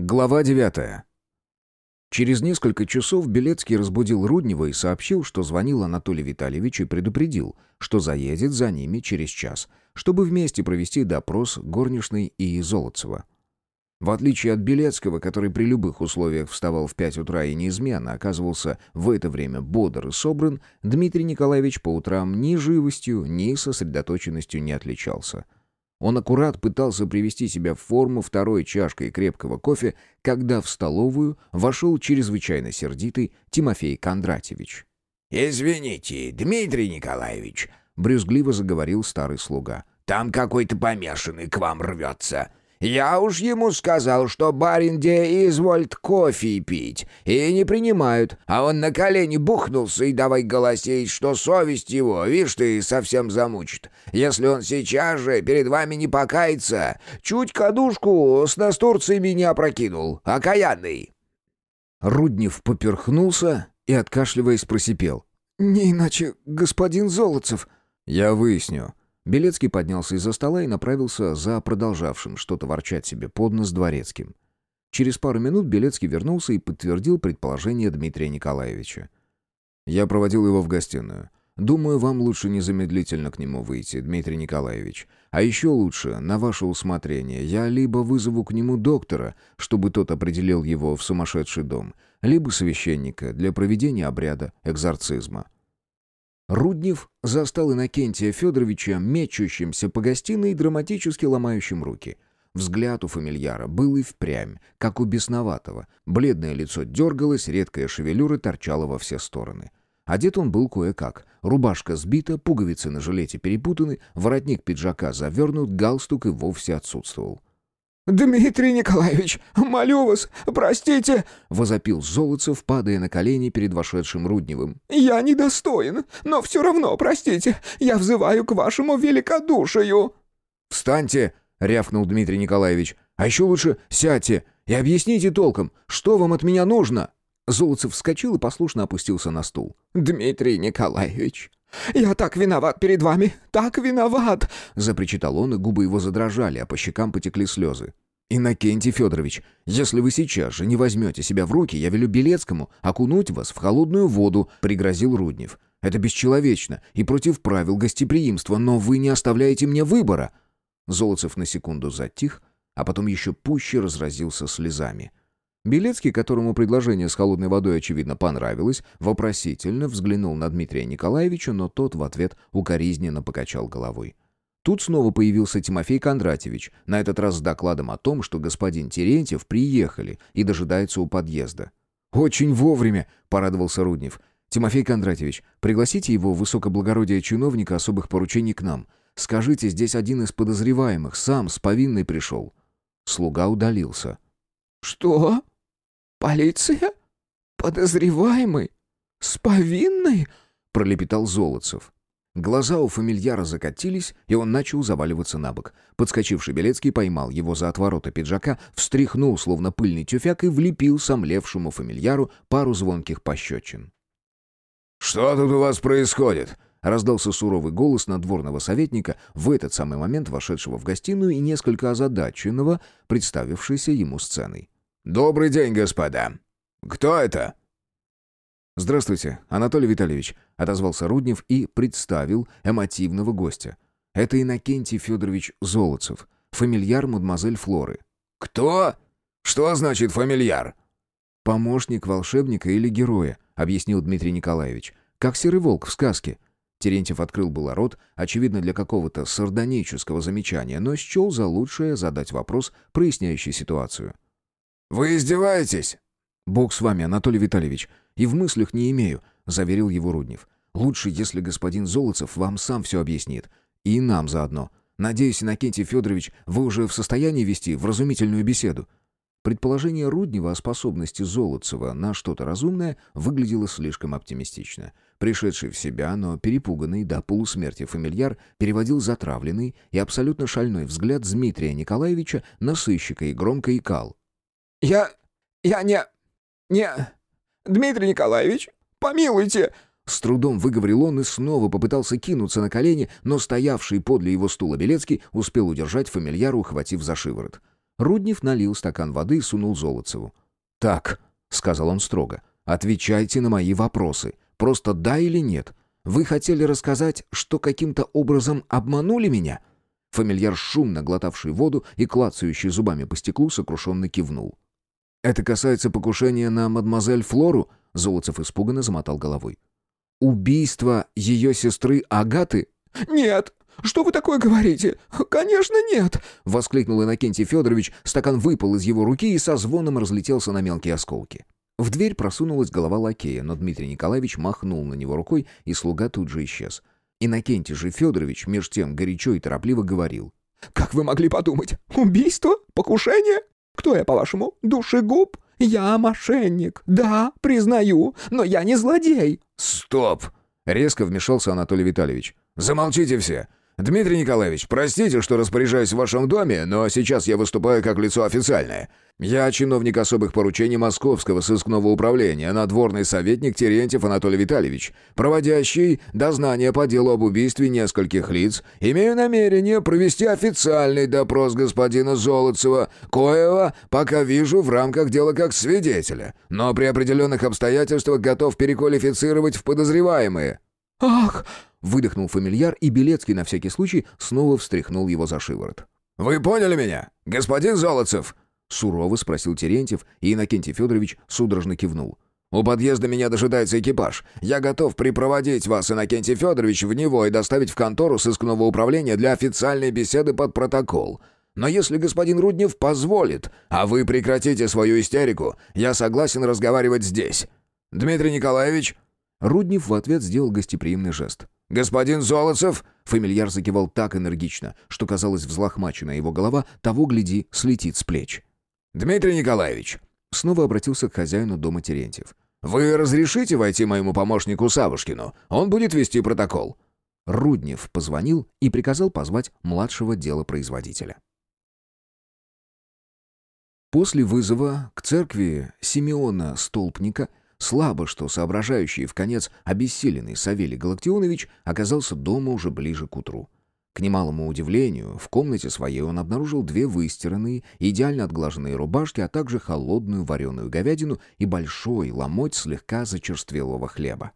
Глава девятая. Через несколько часов Белецкий разбудил Руднева и сообщил, что звонил Анатолий Витальевич и предупредил, что заедет за ними через час, чтобы вместе провести допрос горничной и Золотцева. В отличие от Белецкого, который при любых условиях вставал в пять утра и неизменно оказывался в это время бодр и собран, Дмитрий Николаевич по утрам ни живостью, ни сосредоточенностью не отличался – он аккурат пытался привести себя в форму второй чашкой крепкого кофе, когда в столовую вошел чрезвычайно сердитый Тимофей Кондратьевич. «Извините, Дмитрий Николаевич», — брюзгливо заговорил старый слуга. «Там какой-то помешанный к вам рвется. Я уж ему сказал, что барин де изволит кофе пить, и не принимают, а он на колени бухнулся и давай голосеть, что совесть его, видишь ты, совсем замучит. Если он сейчас же перед вами не покается, чуть кадушку с настурциями не опрокинул, окаянный». Руднев поперхнулся и, откашливаясь, просипел. «Не иначе, господин Золотцев». «Я выясню», Белецкий поднялся из-за стола и направился за продолжавшим что-то ворчать себе под нос дворецким. Через пару минут Белецкий вернулся и подтвердил предположение Дмитрия Николаевича. «Я проводил его в гостиную. Думаю, вам лучше незамедлительно к нему выйти, Дмитрий Николаевич. А еще лучше, на ваше усмотрение, я либо вызову к нему доктора, чтобы тот определил его в сумасшедший дом, либо священника для проведения обряда экзорцизма». Руднев застал Иннокентия Федоровича мечущимся по гостиной и драматически ломающим руки. Взгляд у фамильяра был и впрямь, как у бесноватого. Бледное лицо дергалось, редкая шевелюра торчала во все стороны. Одет он был кое-как. Рубашка сбита, пуговицы на жилете перепутаны, воротник пиджака завернут, галстук и вовсе отсутствовал. «Дмитрий Николаевич, молю вас, простите!» — возопил Золотцев, падая на колени перед вошедшим Рудневым. «Я недостоин, но все равно, простите, я взываю к вашему великодушию!» «Встаньте!» — рявкнул Дмитрий Николаевич. «А еще лучше сядьте и объясните толком, что вам от меня нужно!» Золотцев вскочил и послушно опустился на стул. «Дмитрий Николаевич, «Я так виноват перед вами, так виноват!» Запричитал он, и губы его задрожали, а по щекам потекли слезы. «Иннокентий Федорович, если вы сейчас же не возьмете себя в руки, я велю Белецкому окунуть вас в холодную воду», — пригрозил Руднев. «Это бесчеловечно и против правил гостеприимства, но вы не оставляете мне выбора». Золотцев на секунду затих, а потом еще пуще разразился слезами. Белецкий, которому предложение с холодной водой, очевидно, понравилось, вопросительно взглянул на Дмитрия Николаевича, но тот в ответ укоризненно покачал головой. Тут снова появился Тимофей Кондратьевич, на этот раз с докладом о том, что господин Терентьев приехали и дожидается у подъезда. «Очень вовремя», — порадовался Руднев. «Тимофей Кондратьевич, пригласите его высокоблагородие чиновника особых поручений к нам. Скажите, здесь один из подозреваемых, сам с повинной пришел». Слуга удалился. «Что? Полиция? Подозреваемый? С повинной?» — пролепетал Золотцев. Глаза у фамильяра закатились, и он начал заваливаться на бок. Подскочивший Белецкий поймал его за отворота пиджака, встряхнул, словно пыльный тюфяк, и влепил сомлевшему фамильяру пару звонких пощечин. «Что тут у вас происходит?» Раздался суровый голос надворного советника, в этот самый момент вошедшего в гостиную и несколько озадаченного, представившейся ему сценой. «Добрый день, господа. Кто это?» «Здравствуйте, Анатолий Витальевич», — отозвался Руднев и представил эмотивного гостя. «Это Иннокентий Федорович Золотцев, фамильяр мадемуазель Флоры». «Кто? Что значит фамильяр?» «Помощник волшебника или героя», — объяснил Дмитрий Николаевич. «Как серый волк в сказке. Терентьев открыл было рот, очевидно, для какого-то сардонического замечания, но счел за лучшее задать вопрос, проясняющий ситуацию. «Вы издеваетесь?» «Бог с вами, Анатолий Витальевич, и в мыслях не имею», — заверил его Руднев. «Лучше, если господин Золотцев вам сам все объяснит. И нам заодно. Надеюсь, Иннокентий Федорович, вы уже в состоянии вести вразумительную беседу. Предположение Руднева о способности Золотцева на что-то разумное выглядело слишком оптимистично. Пришедший в себя, но перепуганный до полусмерти фамильяр переводил затравленный и абсолютно шальной взгляд Дмитрия Николаевича на сыщика и громко икал. «Я... я не... не... Дмитрий Николаевич, помилуйте!» С трудом выговорил он и снова попытался кинуться на колени, но стоявший подле его стула Белецкий успел удержать фамильяра, ухватив за шиворот. Руднев налил стакан воды и сунул Золотцеву. «Так», — сказал он строго, — «отвечайте на мои вопросы. Просто да или нет. Вы хотели рассказать, что каким-то образом обманули меня?» Фамильяр, шумно глотавший воду и клацающий зубами по стеклу, сокрушенно кивнул. «Это касается покушения на мадемуазель Флору?» Золотцев испуганно замотал головой. «Убийство ее сестры Агаты?» «Нет! Что вы такое говорите? Конечно, нет!» — воскликнул Иннокентий Федорович. Стакан выпал из его руки и со звоном разлетелся на мелкие осколки. В дверь просунулась голова лакея, но Дмитрий Николаевич махнул на него рукой, и слуга тут же исчез. Иннокентий же Федорович меж тем горячо и торопливо говорил. «Как вы могли подумать? Убийство? Покушение? Кто я, по-вашему, душегуб? Я мошенник, да, признаю, но я не злодей». «Стоп!» — резко вмешался Анатолий Витальевич. «Замолчите все! «Дмитрий Николаевич, простите, что распоряжаюсь в вашем доме, но сейчас я выступаю как лицо официальное. Я чиновник особых поручений Московского сыскного управления, надворный советник Терентьев Анатолий Витальевич, проводящий дознание по делу об убийстве нескольких лиц, имею намерение провести официальный допрос господина Золотцева, коего пока вижу в рамках дела как свидетеля, но при определенных обстоятельствах готов переквалифицировать в подозреваемые». «Ах!» Выдохнул фамильяр, и Белецкий на всякий случай снова встряхнул его за шиворот. «Вы поняли меня, господин Золотцев?» Сурово спросил Терентьев, и Иннокентий Федорович судорожно кивнул. «У подъезда меня дожидается экипаж. Я готов припроводить вас, Иннокентий Федорович, в него и доставить в контору сыскного управления для официальной беседы под протокол. Но если господин Руднев позволит, а вы прекратите свою истерику, я согласен разговаривать здесь. Дмитрий Николаевич...» Руднев в ответ сделал гостеприимный жест. «Господин Золотцев!» Фамильяр закивал так энергично, что казалось взлохмаченная его голова, того, гляди, слетит с плеч. «Дмитрий Николаевич!» Снова обратился к хозяину дома Терентьев. «Вы разрешите войти моему помощнику Савушкину? Он будет вести протокол». Руднев позвонил и приказал позвать младшего делопроизводителя. После вызова к церкви Симеона Столпника Слабо что соображающий в конец обессиленный Савелий Галактионович оказался дома уже ближе к утру. К немалому удивлению, в комнате своей он обнаружил две выстиранные, идеально отглаженные рубашки, а также холодную вареную говядину и большой ломоть слегка зачерствелого хлеба.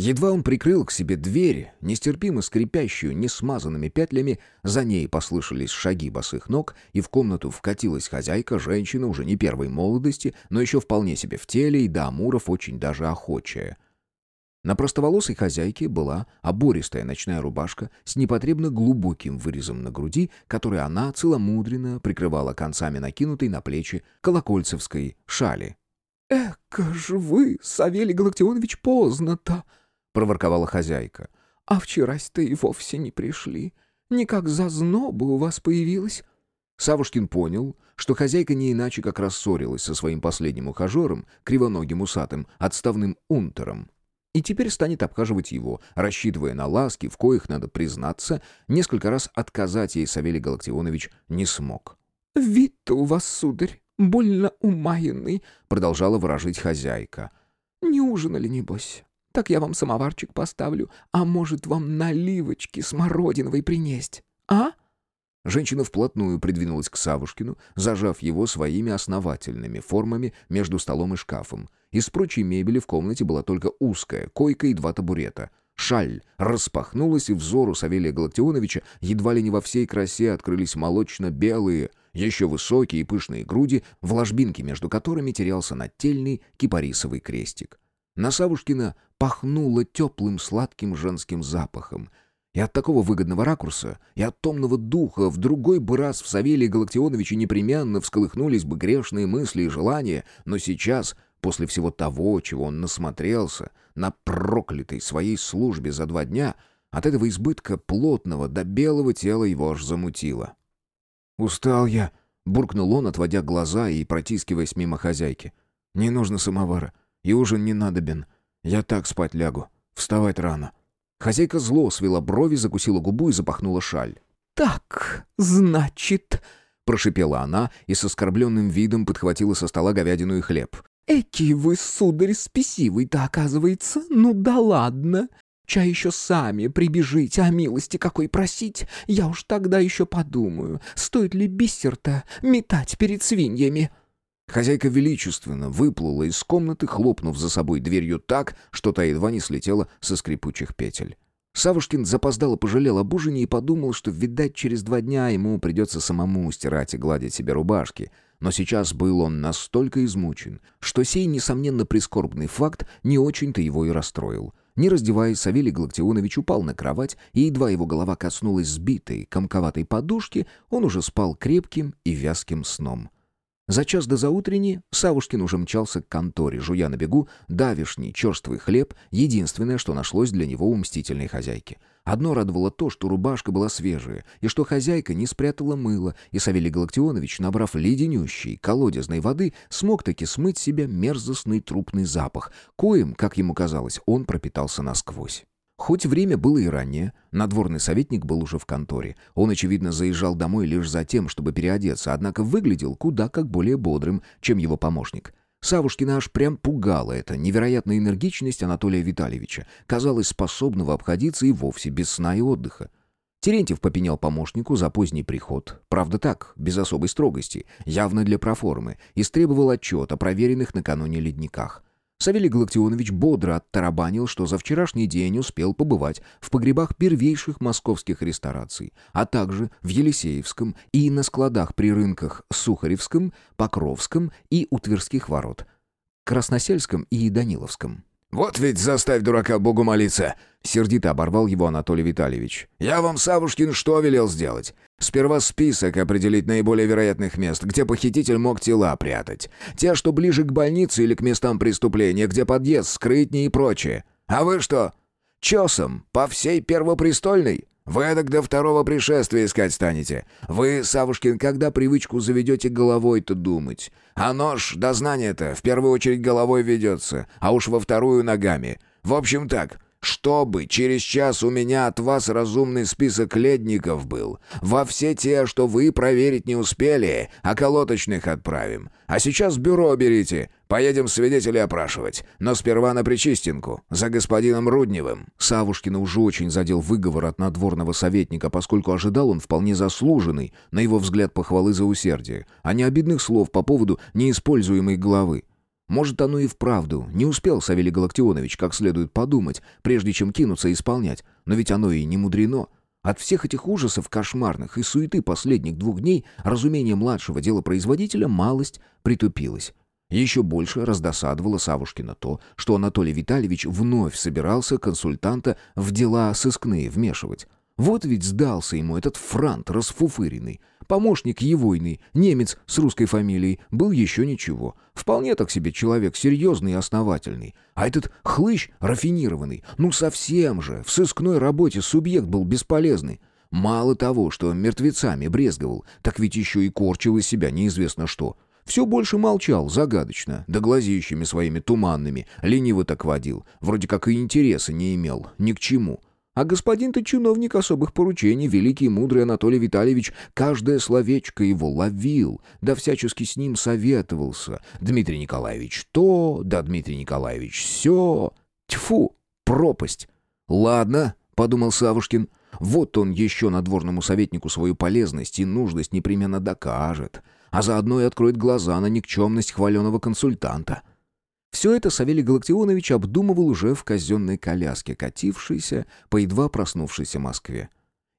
Едва он прикрыл к себе дверь, нестерпимо скрипящую несмазанными петлями, за ней послышались шаги босых ног, и в комнату вкатилась хозяйка, женщина уже не первой молодости, но еще вполне себе в теле и до амуров очень даже охочая. На простоволосой хозяйке была обористая ночная рубашка с непотребно глубоким вырезом на груди, который она целомудренно прикрывала концами накинутой на плечи колокольцевской шали. «Эка ж вы, Савелий Галактионович, поздно-то!» Проворковала хозяйка. «А вчерась-то и вовсе не пришли. Никак зазноба у вас появилась». Савушкин понял, что хозяйка не иначе как рассорилась со своим последним ухажером, кривоногим усатым, отставным унтером. И теперь станет обхаживать его, рассчитывая на ласки, в коих, надо признаться, несколько раз отказать ей Савелий Галактионович не смог. «Вид-то у вас, сударь, больно умаянный», — продолжала выражить хозяйка. «Не ужинали, небось?» Так я вам самоварчик поставлю, а может, вам наливочки смородиновой принесть, а?» Женщина вплотную придвинулась к Савушкину, зажав его своими основательными формами между столом и шкафом. Из прочей мебели в комнате была только узкая койка и два табурета. Шаль распахнулась, и взору Савелия Галактионовича едва ли не во всей красе открылись молочно-белые, еще высокие и пышные груди, в ложбинке между которыми терялся нательный кипарисовый крестик. На Савушкина пахнуло теплым сладким женским запахом. И от такого выгодного ракурса, и от томного духа в другой бы раз в Савелии Галактионовиче непременно всколыхнулись бы грешные мысли и желания, но сейчас, после всего того, чего он насмотрелся, на проклятой своей службе за два дня, от этого избытка плотного до белого тела его аж замутило. «Устал я», — буркнул он, отводя глаза и протискиваясь мимо хозяйки. «Не нужно самовара. И ужин не надобен. Я так спать лягу. Вставать рано». Хозяйка зло свела брови, закусила губу и запахнула шаль. «Так, значит...» — прошипела она и с оскорбленным видом подхватила со стола говядину и хлеб. «Эки вы, сударь, спесивый-то, оказывается. Ну да ладно. Чай еще сами прибежите, а милости какой просить. Я уж тогда еще подумаю, стоит ли бисер-то метать перед свиньями». Хозяйка величественно выплыла из комнаты, хлопнув за собой дверью так, что та едва не слетела со скрипучих петель. Савушкин запоздало пожалел об ужине и подумал, что, видать, через два дня ему придется самому стирать и гладить себе рубашки. Но сейчас был он настолько измучен, что сей, несомненно, прискорбный факт не очень-то его и расстроил. Не раздеваясь, Савелий Галактионович упал на кровать, и едва его голова коснулась сбитой, комковатой подушки, он уже спал крепким и вязким сном. За час до заутренни Савушкин уже мчался к конторе, жуя на бегу давишний черствый хлеб, единственное, что нашлось для него у мстительной хозяйки. Одно радовало то, что рубашка была свежая, и что хозяйка не спрятала мыло, и Савелий Галактионович, набрав леденющей колодезной воды, смог таки смыть себе мерзостный трупный запах, коим, как ему казалось, он пропитался насквозь. Хоть время было и раннее, надворный советник был уже в конторе. Он, очевидно, заезжал домой лишь за тем, чтобы переодеться, однако выглядел куда как более бодрым, чем его помощник. Савушкина аж прям пугала эта невероятная энергичность Анатолия Витальевича, казалось, способного обходиться и вовсе без сна и отдыха. Терентьев попенял помощнику за поздний приход. Правда так, без особой строгости, явно для проформы, истребовал отчет о проверенных накануне ледниках. Савелий Галактионович бодро оттарабанил, что за вчерашний день успел побывать в погребах первейших московских рестораций, а также в Елисеевском и на складах при рынках Сухаревском, Покровском и у Тверских ворот, Красносельском и Даниловском. «Вот ведь заставь дурака Богу молиться!» — сердито оборвал его Анатолий Витальевич. «Я вам, Савушкин, что велел сделать? Сперва список определить наиболее вероятных мест, где похититель мог тела прятать. Те, что ближе к больнице или к местам преступления, где подъезд скрытнее и прочее. А вы что? Чесом по всей Первопрестольной? Вы эдак до второго пришествия искать станете. Вы, Савушкин, когда привычку заведете головой-то думать? А нож, дознание-то, в первую очередь головой ведется, а уж во вторую ногами. В общем так, чтобы через час у меня от вас разумный список ледников был. Во все те, что вы проверить не успели, а колоточных отправим. А сейчас бюро берите. Поедем свидетелей опрашивать. Но сперва на Причистинку, за господином Рудневым». Савушкина уже очень задел выговор от надворного советника, поскольку ожидал он вполне заслуженный, на его взгляд, похвалы за усердие, а не обидных слов по поводу неиспользуемой главы. Может, оно и вправду не успел Савелий Галактионович как следует подумать, прежде чем кинуться исполнять, но ведь оно и не мудрено. От всех этих ужасов кошмарных и суеты последних двух дней разумение младшего делопроизводителя малость притупилось. Еще больше раздосадовало Савушкина то, что Анатолий Витальевич вновь собирался консультанта в дела сыскные вмешивать. Вот ведь сдался ему этот франт расфуфыренный. Помощник Евойный, немец с русской фамилией, был еще ничего. Вполне так себе человек серьезный и основательный. А этот хлыщ рафинированный, ну совсем же, в сыскной работе субъект был бесполезный. Мало того, что мертвецами брезговал, так ведь еще и корчил из себя неизвестно что. Все больше молчал, загадочно, да глазищами своими туманными, лениво так водил. Вроде как и интереса не имел, ни к чему. А господин-то чиновник особых поручений, великий и мудрый Анатолий Витальевич, каждое словечко его ловил, да всячески с ним советовался. Дмитрий Николаевич то, да Дмитрий Николаевич все. Тьфу, пропасть. Ладно, подумал Савушкин, вот он еще надворному советнику свою полезность и нужность непременно докажет, а заодно и откроет глаза на никчемность хваленого консультанта. Все это Савелий Галактионович обдумывал уже в казенной коляске, катившейся по едва проснувшейся Москве.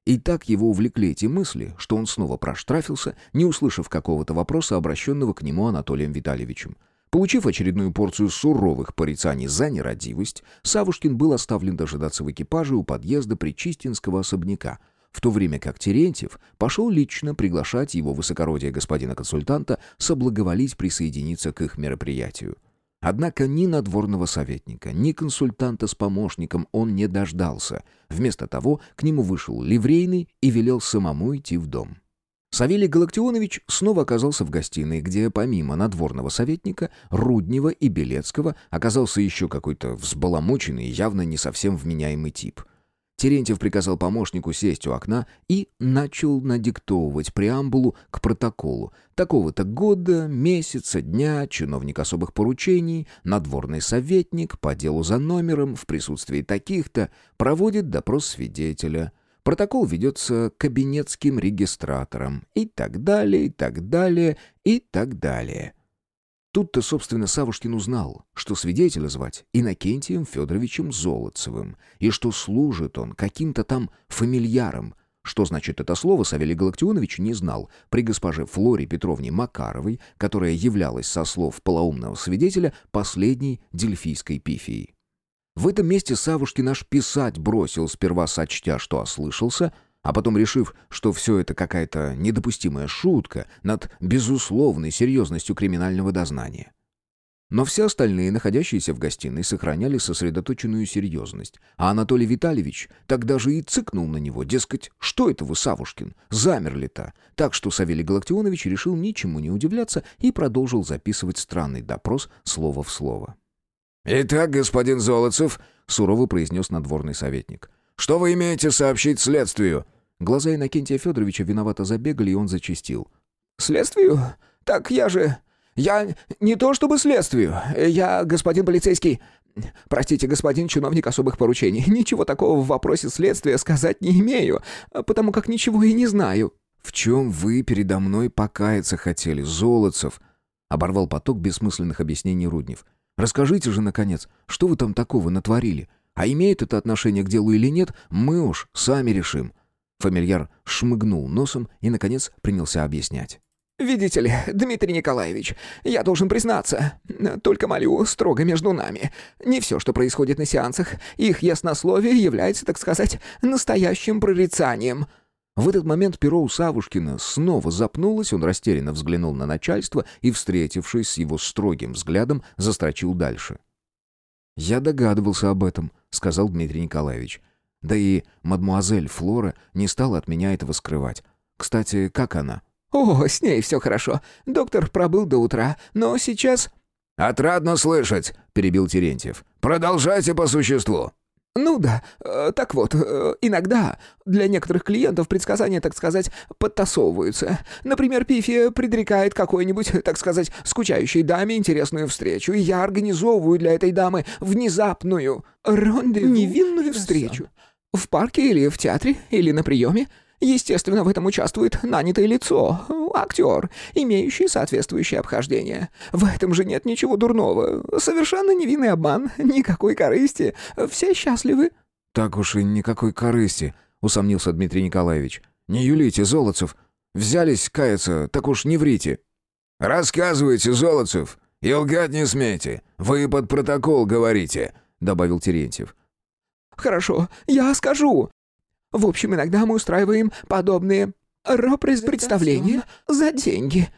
И так его увлекли эти мысли, что он снова проштрафился, не услышав какого-то вопроса, обращенного к нему Анатолием Витальевичем. Получив очередную порцию суровых порицаний за нерадивость, Савушкин был оставлен дожидаться в экипаже у подъезда Причистинского особняка, в то время как Терентьев пошел лично приглашать его высокородие господина-консультанта соблаговолить присоединиться к их мероприятию. Однако ни надворного советника, ни консультанта с помощником он не дождался. Вместо того к нему вышел ливрейный и велел самому идти в дом. Савелий Галактионович снова оказался в гостиной, где помимо надворного советника, Руднева и Белецкого оказался еще какой-то взбаламученный, явно не совсем вменяемый тип. Терентьев приказал помощнику сесть у окна и начал надиктовывать преамбулу к протоколу. Такого-то года, месяца, дня, чиновник особых поручений, надворный советник по делу за номером в присутствии таких-то проводит допрос свидетеля. Протокол ведется кабинетским регистратором и так далее, и так далее, и так далее. Тут-то, собственно, Савушкин узнал, что свидетеля звать Иннокентием Федоровичем Золотцевым, и что служит он каким-то там фамильяром. Что значит это слово, Савелий Галактионович не знал. При госпоже Флоре Петровне Макаровой, которая являлась со слов полоумного свидетеля последней дельфийской пифией. В этом месте Савушкин аж писать бросил, сперва сочтя, что ослышался — а потом, решив, что все это какая-то недопустимая шутка над безусловной серьезностью криминального дознания. Но все остальные, находящиеся в гостиной, сохраняли сосредоточенную серьезность, а Анатолий Витальевич тогда же и цыкнул на него, дескать, что это вы, Савушкин, замерли-то? Так что Савелий Галактионович решил ничему не удивляться и продолжил записывать странный допрос слово в слово. «Итак, господин Золотцев», — сурово произнес надворный советник, — что вы имеете сообщить следствию?» Глаза Иннокентия Федоровича виновато забегали, и он зачистил. «Следствию? Так я же... Я не то чтобы следствию. Я, господин полицейский... Простите, господин чиновник особых поручений. Ничего такого в вопросе следствия сказать не имею, потому как ничего и не знаю». «В чем вы передо мной покаяться хотели, Золотцев?» Оборвал поток бессмысленных объяснений Руднев. «Расскажите же, наконец, что вы там такого натворили? А имеет это отношение к делу или нет, мы уж сами решим». Фамильяр шмыгнул носом и, наконец, принялся объяснять. «Видите ли, Дмитрий Николаевич, я должен признаться, только молю строго между нами. Не все, что происходит на сеансах, их яснословие является, так сказать, настоящим прорицанием». В этот момент перо у Савушкина снова запнулось, он растерянно взглянул на начальство и, встретившись с его строгим взглядом, застрочил дальше. «Я догадывался об этом», — сказал Дмитрий Николаевич. «Да и мадмуазель Флора не стала от меня этого скрывать. Кстати, как она?» «О, с ней все хорошо. Доктор пробыл до утра, но сейчас...» «Отрадно слышать», — перебил Терентьев. «Продолжайте по существу». «Ну да. Э, так вот, э, иногда для некоторых клиентов предсказания, так сказать, подтасовываются. Например, Пифия предрекает какой-нибудь, так сказать, скучающей даме интересную встречу, и я организовываю для этой дамы внезапную, ронде невинную встречу. В парке или в театре, или на приеме. Естественно, в этом участвует нанятое лицо, актер, имеющий соответствующее обхождение. В этом же нет ничего дурного. Совершенно невинный обман, никакой корысти. Все счастливы». «Так уж и никакой корысти», — усомнился Дмитрий Николаевич. «Не юлите, Золотцев. Взялись каяться, так уж не врите». «Рассказывайте, Золотцев, и лгать не смейте. Вы под протокол говорите», — добавил Терентьев. «Хорошо, я скажу. В общем, иногда мы устраиваем подобные представления за деньги.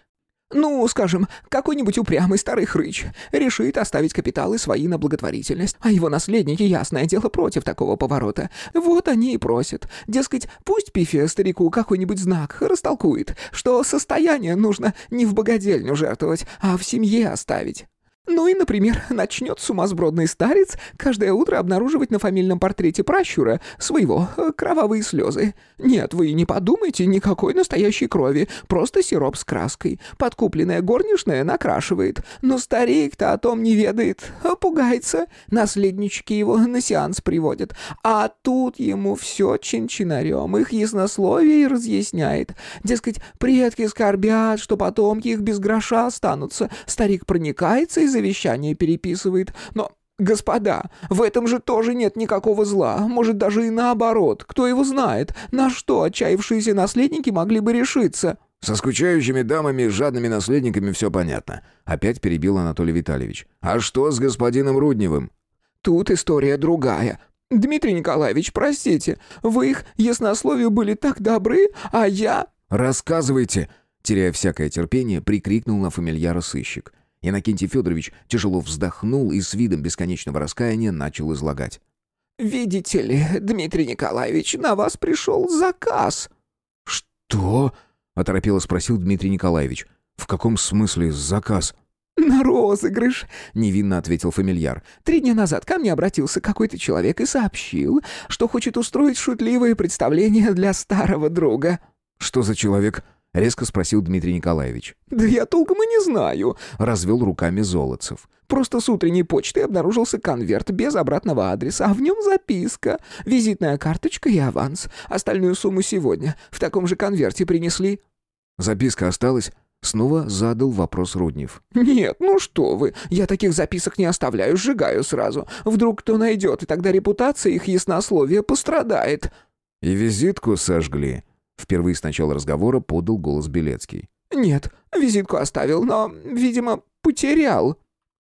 Ну, скажем, какой-нибудь упрямый старый хрыч решит оставить капиталы свои на благотворительность, а его наследники, ясное дело, против такого поворота. Вот они и просят. Дескать, пусть Пифия старику какой-нибудь знак растолкует, что состояние нужно не в богадельню жертвовать, а в семье оставить. Ну и, например, начнет сумасбродный старец каждое утро обнаруживать на фамильном портрете пращура своего э, кровавые слезы. Нет, вы не подумайте, никакой настоящей крови, просто сироп с краской. Подкупленная горничная накрашивает. Но старик-то о том не ведает, а пугается. Наследнички его на сеанс приводят. А тут ему все чин-чинарем, их яснословие и разъясняет. Дескать, предки скорбят, что потомки их без гроша останутся. Старик проникается и завещание переписывает. Но, господа, в этом же тоже нет никакого зла. Может, даже и наоборот. Кто его знает, на что отчаявшиеся наследники могли бы решиться?» «Со скучающими дамами и жадными наследниками все понятно», — опять перебил Анатолий Витальевич. «А что с господином Рудневым?» «Тут история другая. Дмитрий Николаевич, простите, вы их яснословию были так добры, а я...» «Рассказывайте!» — теряя всякое терпение, прикрикнул на фамильяра сыщик. Иннокентий Федорович тяжело вздохнул и с видом бесконечного раскаяния начал излагать. «Видите ли, Дмитрий Николаевич, на вас пришел заказ». «Что?» — оторопело спросил Дмитрий Николаевич. «В каком смысле заказ?» «На розыгрыш», — невинно ответил фамильяр. «Три дня назад ко мне обратился какой-то человек и сообщил, что хочет устроить шутливое представление для старого друга». «Что за человек?» — резко спросил Дмитрий Николаевич. «Да я толком и не знаю», — развел руками Золотцев. «Просто с утренней почты обнаружился конверт без обратного адреса, а в нем записка, визитная карточка и аванс. Остальную сумму сегодня в таком же конверте принесли». «Записка осталась?» Снова задал вопрос Руднев. «Нет, ну что вы, я таких записок не оставляю, сжигаю сразу. Вдруг кто найдет, и тогда репутация их яснословия пострадает». «И визитку сожгли?» Впервые с начала разговора подал голос Белецкий. «Нет, визитку оставил, но, видимо, потерял».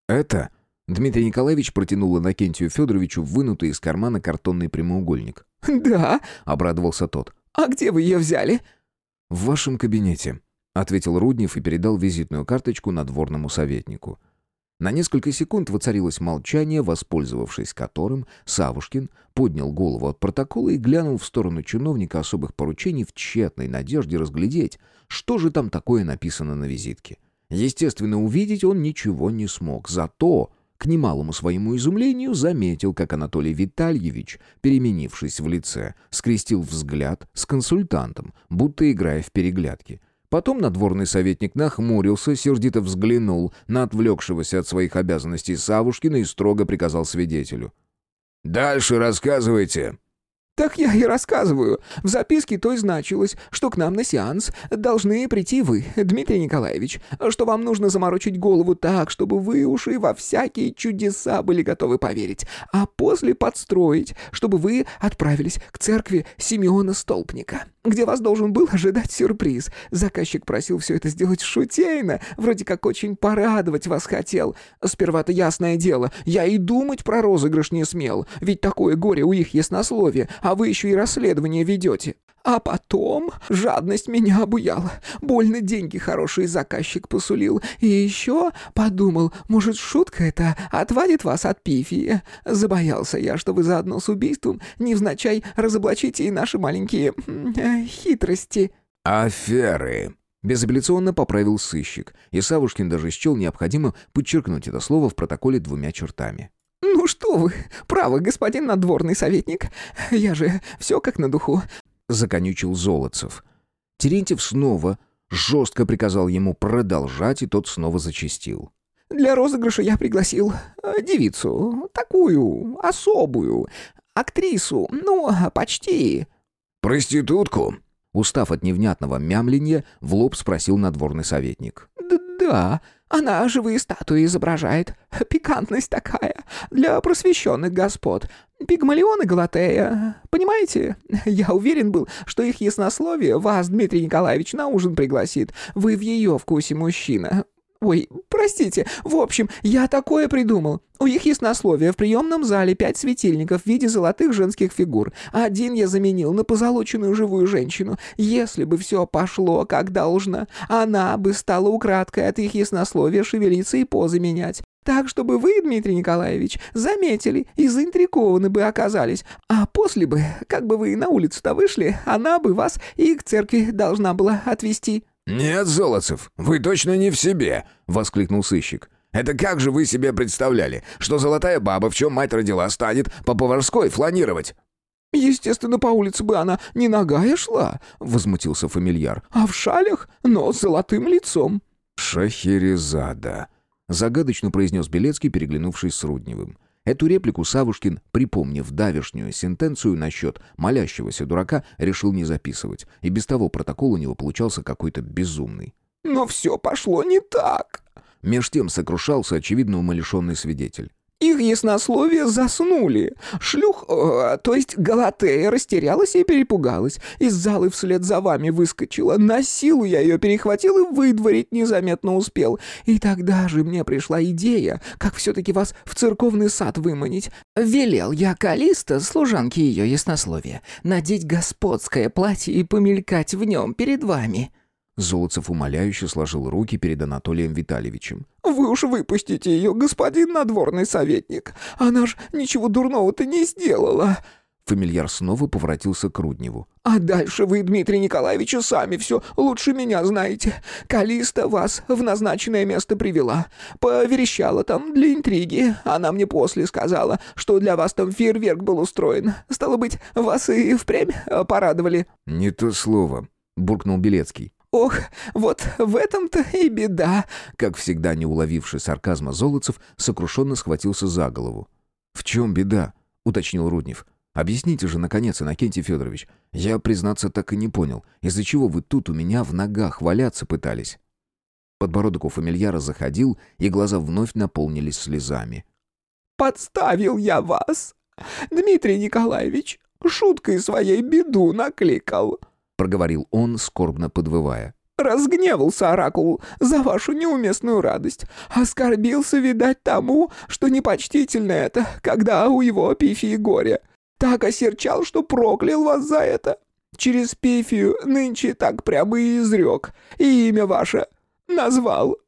«Это?» Дмитрий Николаевич протянул Иннокентию Федоровичу вынутый из кармана картонный прямоугольник. «Да», — обрадовался тот. «А где вы ее взяли?» «В вашем кабинете», — ответил Руднев и передал визитную карточку надворному советнику. На несколько секунд воцарилось молчание, воспользовавшись которым Савушкин поднял голову от протокола и глянул в сторону чиновника особых поручений в тщетной надежде разглядеть, что же там такое написано на визитке. Естественно, увидеть он ничего не смог, зато, к немалому своему изумлению, заметил, как Анатолий Витальевич, переменившись в лице, скрестил взгляд с консультантом, будто играя в переглядки — Потом надворный советник нахмурился, сердито взглянул на отвлекшегося от своих обязанностей Савушкина и строго приказал свидетелю. «Дальше рассказывайте». «Так я и рассказываю. В записке той значилось, что к нам на сеанс должны прийти вы, Дмитрий Николаевич, что вам нужно заморочить голову так, чтобы вы уж и во всякие чудеса были готовы поверить, а после подстроить, чтобы вы отправились к церкви Симеона Столпника, где вас должен был ожидать сюрприз. Заказчик просил все это сделать шутейно, вроде как очень порадовать вас хотел. Сперва-то ясное дело, я и думать про розыгрыш не смел, ведь такое горе у их яснословие, а вы еще и расследование ведете. А потом жадность меня обуяла. Больно деньги хорошие заказчик посулил. И еще подумал, может, шутка эта отвадит вас от пифии. Забоялся я, что вы заодно с убийством невзначай разоблачите и наши маленькие э, хитрости». «Аферы», Безапелляционно поправил сыщик, и Савушкин даже счел необходимо подчеркнуть это слово в протоколе двумя чертами. «Ну что вы, право, господин надворный советник, я же все как на духу», — законючил Золотцев. Терентьев снова жестко приказал ему продолжать, и тот снова зачастил. «Для розыгрыша я пригласил э, девицу, такую, особую, актрису, ну, почти». «Проститутку?» Устав от невнятного мямленья, в лоб спросил надворный советник. «Да, она живые статуи изображает. Пикантность такая. Для просвещенных господ. Пигмалион и Галатея. Понимаете? Я уверен был, что их яснословие вас, Дмитрий Николаевич, на ужин пригласит. Вы в ее вкусе мужчина. Ой, простите. В общем, я такое придумал. У них яснословие в приемном зале пять светильников в виде золотых женских фигур. Один я заменил на позолоченную живую женщину. Если бы все пошло как должно, она бы стала украдкой от их яснословия шевелиться и позы менять. Так, чтобы вы, Дмитрий Николаевич, заметили и заинтригованы бы оказались. А после бы, как бы вы на улицу-то вышли, она бы вас и к церкви должна была отвезти». «Нет, Золотцев, вы точно не в себе!» — воскликнул сыщик. «Это как же вы себе представляли, что золотая баба, в чем мать родила, станет по поварской фланировать?» «Естественно, по улице бы она не ногая шла», — возмутился фамильяр, «а в шалях, но с золотым лицом». «Шахерезада», — загадочно произнес Белецкий, переглянувшись с Рудневым. Эту реплику Савушкин, припомнив давешнюю сентенцию насчет молящегося дурака, решил не записывать, и без того протокол у него получался какой-то безумный. «Но все пошло не так!» Меж тем сокрушался очевидно умалишенный свидетель. Их яснословие заснули. Шлюх, э, то есть Галатея, растерялась и перепугалась. Из залы вслед за вами выскочила. На силу я ее перехватил и выдворить незаметно успел. И тогда же мне пришла идея, как все-таки вас в церковный сад выманить. Велел я Калиста, служанке ее яснословия, надеть господское платье и помелькать в нем перед вами». Золотцев умоляюще сложил руки перед Анатолием Витальевичем. «Вы уж выпустите ее, господин надворный советник. Она ж ничего дурного-то не сделала». Фамильяр снова поворотился к Рудневу. А дальше вы, Дмитрий Николаевич, сами все лучше меня знаете. Калиста вас в назначенное место привела. Поверещала там для интриги. Она мне после сказала, что для вас там фейерверк был устроен. Стало быть, вас и впрямь э, порадовали». «Не то слово», — буркнул Белецкий. «Ох, вот в этом-то и беда!» Как всегда не уловивший сарказма Золотцев, сокрушенно схватился за голову. «В чем беда?» — уточнил Руднев. «Объясните же, наконец, Иннокентий Федорович. Я, признаться, так и не понял, из-за чего вы тут у меня в ногах валяться пытались?» Подбородок у фамильяра заходил, и глаза вновь наполнились слезами. «Подставил я вас, Дмитрий Николаевич, шуткой своей беду накликал», — проговорил он, скорбно подвывая. Разгневался оракул за вашу неуместную радость. Оскорбился, видать, тому, что непочтительно это, когда у его пифии горе. Так осерчал, что проклял вас за это. Через пифию нынче так прямо и изрек. И имя ваше назвал.